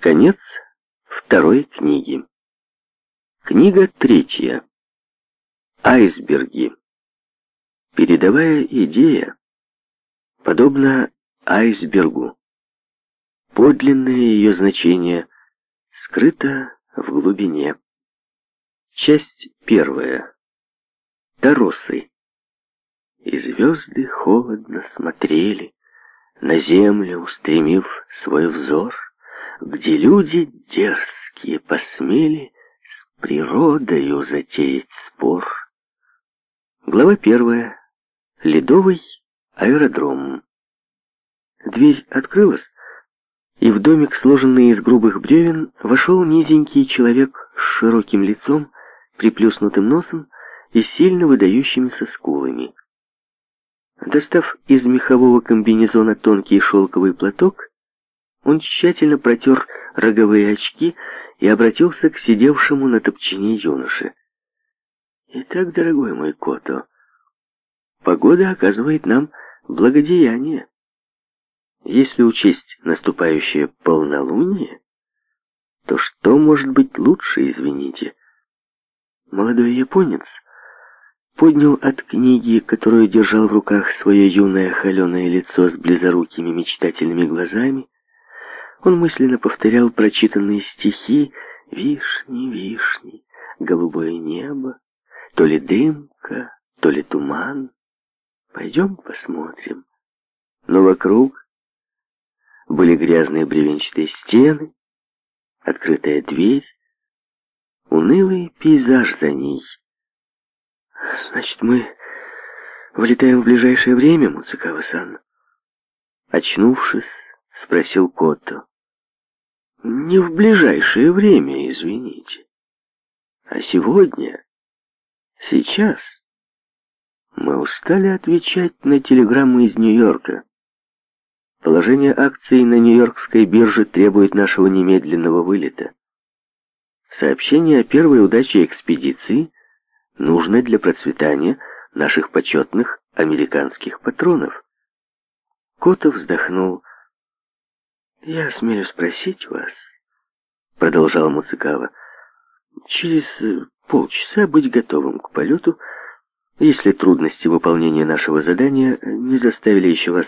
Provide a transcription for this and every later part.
Конец второй книги. Книга третья. Айсберги. Передовая идея подобна айсбергу. Подлинное ее значение скрыто в глубине. Часть первая. Торосы. И звезды холодно смотрели на землю, устремив свой взор — где люди дерзкие посмели с природою затеять спор. Глава первая. Ледовый аэродром. Дверь открылась, и в домик, сложенный из грубых бревен, вошел низенький человек с широким лицом, приплюснутым носом и сильно выдающимися скулами. Достав из мехового комбинезона тонкий шелковый платок, он тщательно протер роговые очки и обратился к сидевшему на топчине юноше. «Итак, дорогой мой Кото, погода оказывает нам благодеяние. Если учесть наступающее полнолуние, то что может быть лучше, извините?» Молодой японец поднял от книги, которую держал в руках свое юное холеное лицо с близорукими мечтательными глазами, он мысленно повторял прочитанные стихи «Вишни, вишни, голубое небо, то ли дымка, то ли туман. Пойдем посмотрим». Но вокруг были грязные бревенчатые стены, открытая дверь, унылый пейзаж за ней. «Значит, мы вылетаем в ближайшее время, Муцикава-сан?» Очнувшись, спросил Котто. Не в ближайшее время, извините. А сегодня, сейчас, мы устали отвечать на телеграммы из Нью-Йорка. Положение акций на Нью-Йоркской бирже требует нашего немедленного вылета. Сообщение о первой удаче экспедиции нужно для процветания наших почетных американских патронов. Котов вздохнул «Я смею спросить вас», — продолжал Муцикава, «через э, полчаса быть готовым к полету, если трудности выполнения нашего задания не заставили еще вас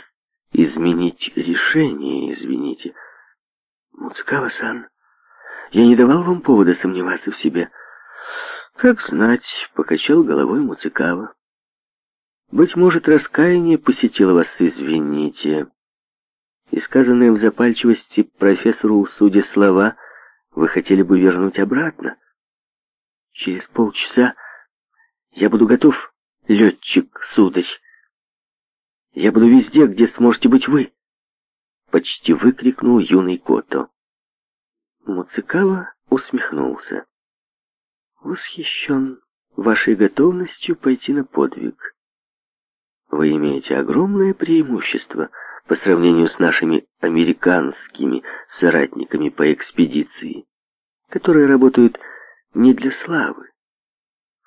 изменить решение, извините». «Муцикава-сан, я не давал вам повода сомневаться в себе». «Как знать», — покачал головой Муцикава. «Быть может, раскаяние посетило вас, извините» и сказанные в запальчивости профессору Усуди слова вы хотели бы вернуть обратно. Через полчаса я буду готов, летчик Судач. Я буду везде, где сможете быть вы. Почти выкрикнул юный Кото. Муцикава усмехнулся. Восхищен вашей готовностью пойти на подвиг. Вы имеете огромное преимущество — по сравнению с нашими американскими соратниками по экспедиции, которые работают не для славы,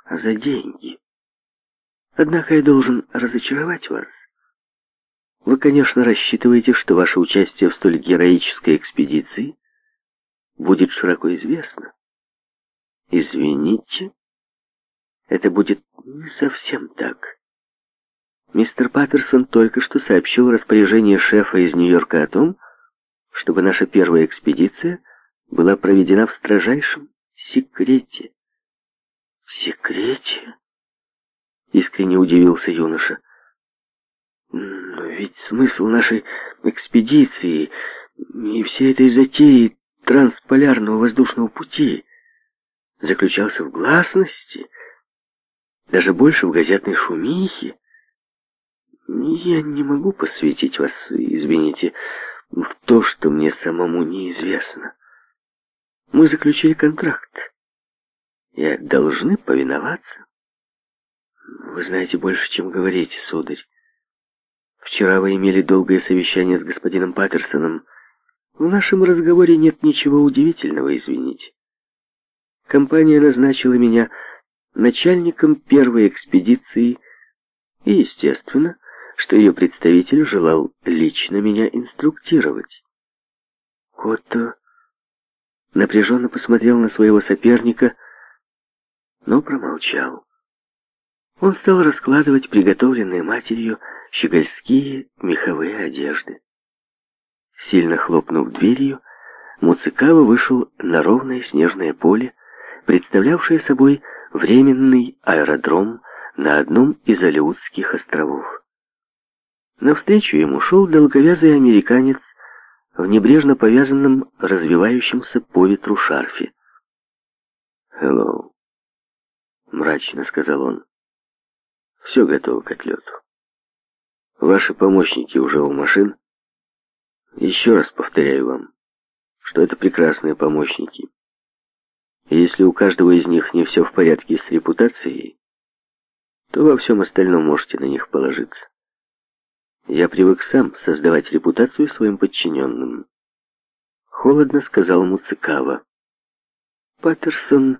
а за деньги. Однако я должен разочаровать вас. Вы, конечно, рассчитываете, что ваше участие в столь героической экспедиции будет широко известно. Извините, это будет не совсем так. Мистер Паттерсон только что сообщил распоряжение шефа из Нью-Йорка о том, чтобы наша первая экспедиция была проведена в строжайшем секрете. В секрете? Искренне удивился юноша. Но ведь смысл нашей экспедиции и всей этой затеи трансполярного воздушного пути заключался в гласности, даже больше в газетной шумихе. Я не могу посвятить вас, извините, в то, что мне самому неизвестно. Мы заключили контракт. Я должны повиноваться. Вы знаете больше, чем говорите, сударь. Вчера вы имели долгое совещание с господином Паттерсоном. В нашем разговоре нет ничего удивительного, извините. Компания назначила меня начальником первой экспедиции и, естественно, что ее представитель желал лично меня инструктировать. Котто напряженно посмотрел на своего соперника, но промолчал. Он стал раскладывать приготовленные матерью щегольские меховые одежды. Сильно хлопнув дверью, Муцикава вышел на ровное снежное поле, представлявшее собой временный аэродром на одном из Алиутских островов. Навстречу ему шел долговязый американец в небрежно повязанном, развивающемся по ветру шарфе. «Хеллоу», — мрачно сказал он, — «все готово к отлету. Ваши помощники уже у машин. Еще раз повторяю вам, что это прекрасные помощники. И если у каждого из них не все в порядке с репутацией, то во всем остальном можете на них положиться». Я привык сам создавать репутацию своим подчиненным. Холодно сказал ему Паттерсон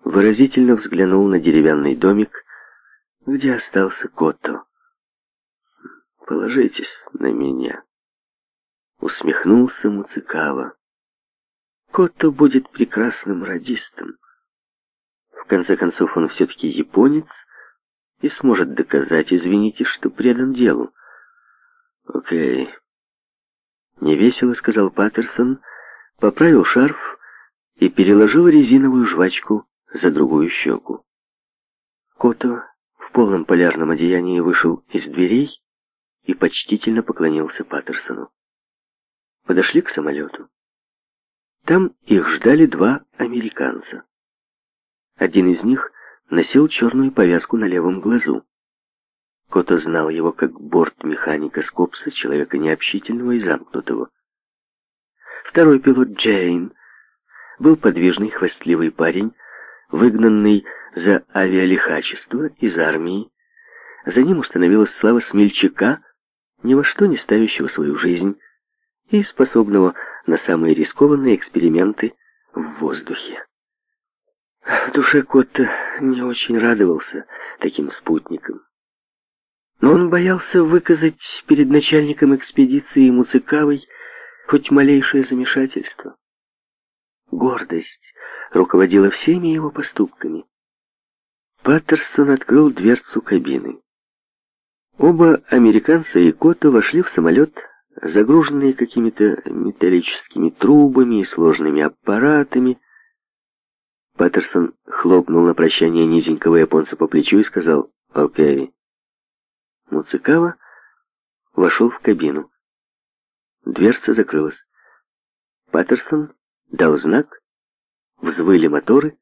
выразительно взглянул на деревянный домик, где остался Котто. «Положитесь на меня», — усмехнулся Муцикава. Котто будет прекрасным радистом. В конце концов, он все-таки японец и сможет доказать, извините, что предан делу». «Окей», — невесело сказал Паттерсон, поправил шарф и переложил резиновую жвачку за другую щеку. Кото в полном полярном одеянии вышел из дверей и почтительно поклонился Паттерсону. Подошли к самолету. Там их ждали два американца. Один из них носил черную повязку на левом глазу. Кото знал его как борт-механика Скопса, человека необщительного и замкнутого. Второй пилот Джейн был подвижный, хвастливый парень, выгнанный за авиалихачество из армии. За ним установилась слава смельчака, ни во что не ставящего свою жизнь и способного на самые рискованные эксперименты в воздухе. В душе Котта не очень радовался таким спутникам но он боялся выказать перед начальником экспедиции ему Муцикавой хоть малейшее замешательство. Гордость руководила всеми его поступками. Паттерсон открыл дверцу кабины. Оба американца и Кота вошли в самолет, загруженные какими-то металлическими трубами и сложными аппаратами. Паттерсон хлопнул на прощание низенького японца по плечу и сказал «Окей». Муцикава вошел в кабину. Дверца закрылась. Паттерсон дал знак, взвыли моторы,